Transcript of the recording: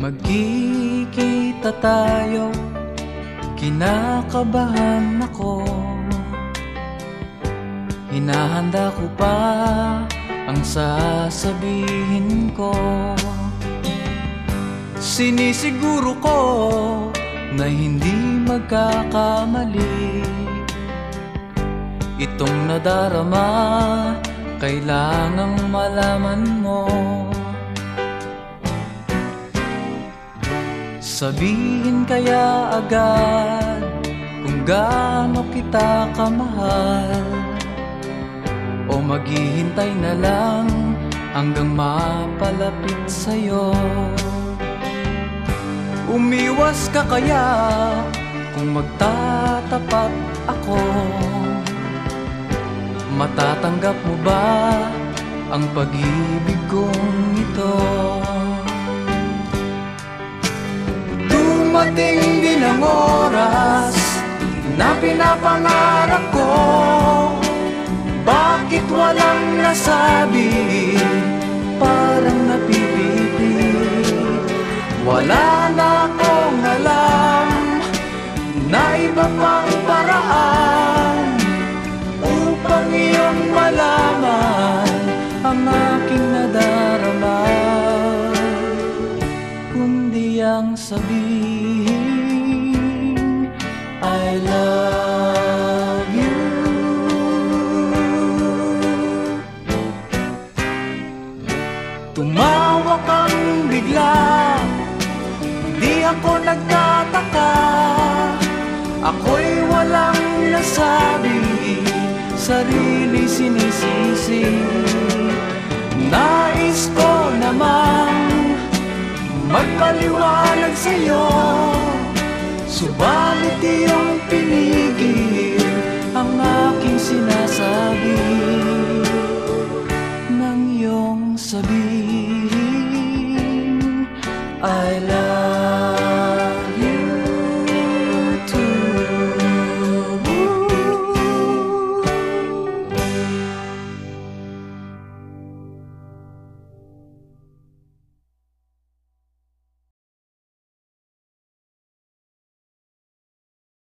Magkikita tayo. Kinakabahan ako. Hinahanda ko pa Ang sasabihin ko. Sinisiguro ko Na hindi magkakamali. Itong nadarama Kailangang malaman mo Sabihin kaya agad kung gaano kita kamahal. O maghihintay na lang hanggang mapalapit sa'yo. Umiwas ka kaya kung magtatapat ako? Matatanggap mo ba ang pag-ibig kong Dumating din ang oras na pinapangarap ko. Bakit walang nasabi, parang napipilit Wala na akong alam na iba pang paraan Upang iyong malaman ang aking nadarama. Kundi ang sabihin bigla. Di ako nagtataka. Ako'y walang nasabi. Sarili sinisisi. Nais ko namang magpaliwanag sa'yo. Subalit iyong pinigil I love